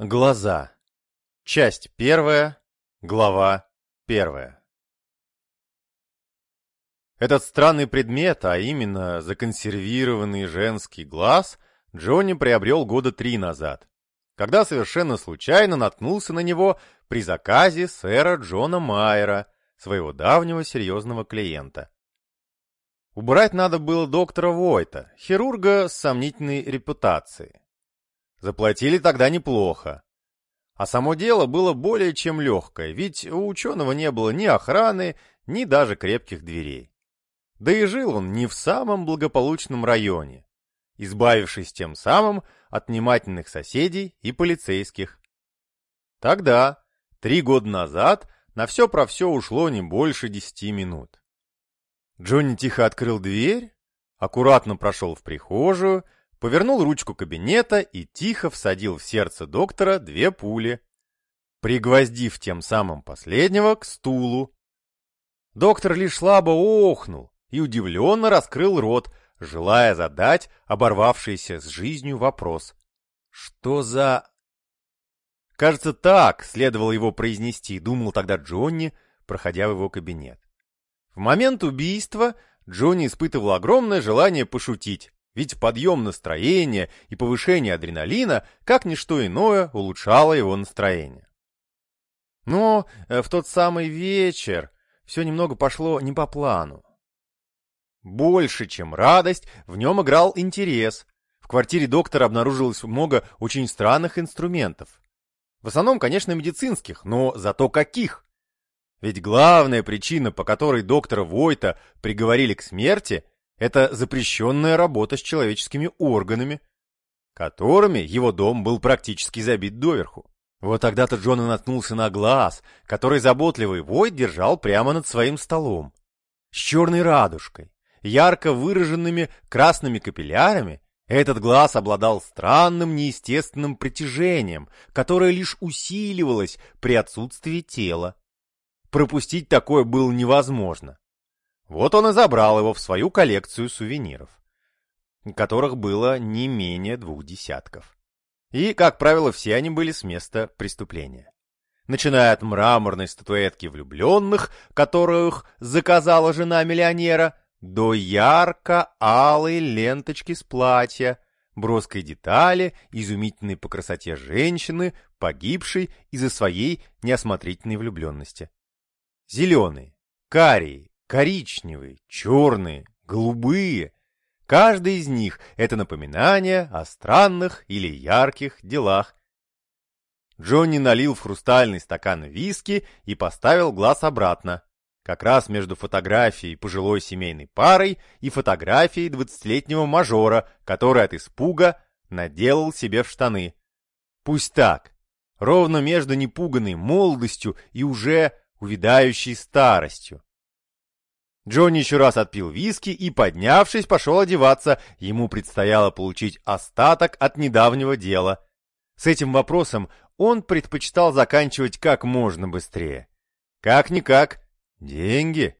Глаза. Часть первая. Глава первая. Этот странный предмет, а именно законсервированный женский глаз, Джонни приобрел года три назад, когда совершенно случайно наткнулся на него при заказе сэра Джона Майера, своего давнего серьезного клиента. Убрать надо было доктора Войта, хирурга с сомнительной репутацией. Заплатили тогда неплохо. А само дело было более чем легкое, ведь у ученого не было ни охраны, ни даже крепких дверей. Да и жил он не в самом благополучном районе, избавившись тем самым от внимательных соседей и полицейских. Тогда, три года назад, на все про все ушло не больше десяти минут. Джонни тихо открыл дверь, аккуратно прошел в прихожую, повернул ручку кабинета и тихо всадил в сердце доктора две пули, пригвоздив тем самым последнего к стулу. Доктор лишь слабо охнул и удивленно раскрыл рот, желая задать оборвавшийся с жизнью вопрос. «Что за...» Кажется, так следовало его произнести, думал тогда Джонни, проходя в его кабинет. В момент убийства Джонни испытывал огромное желание пошутить, ведь подъем настроения и повышение адреналина, как ничто иное, улучшало его настроение. Но э, в тот самый вечер все немного пошло не по плану. Больше, чем радость, в нем играл интерес. В квартире доктора обнаружилось много очень странных инструментов. В основном, конечно, медицинских, но зато каких! Ведь главная причина, по которой доктора Войта приговорили к смерти, это запрещенная работа с человеческими органами, которыми его дом был практически забит доверху. Вот тогда-то Джон и наткнулся на глаз, который заботливый Войт держал прямо над своим столом. С черной радужкой, ярко выраженными красными капиллярами, этот глаз обладал странным неестественным притяжением, которое лишь усиливалось при отсутствии тела. Пропустить такое было невозможно. Вот он и забрал его в свою коллекцию сувениров, которых было не менее двух десятков. И, как правило, все они были с места преступления. Начиная от мраморной статуэтки влюбленных, которых заказала жена миллионера, до ярко-алой ленточки с платья, броской детали, изумительной по красоте женщины, погибшей из-за своей неосмотрительной влюбленности. Зеленые, карие, коричневые, черные, голубые. Каждый из них — это напоминание о странных или ярких делах. Джонни налил в хрустальный стакан виски и поставил глаз обратно, как раз между фотографией пожилой семейной парой и фотографией двадцатилетнего мажора, который от испуга наделал себе в штаны. Пусть так, ровно между непуганной молодостью и уже увядающей старостью. Джонни еще раз отпил виски и, поднявшись, пошел одеваться. Ему предстояло получить остаток от недавнего дела. С этим вопросом он предпочитал заканчивать как можно быстрее. Как-никак, деньги.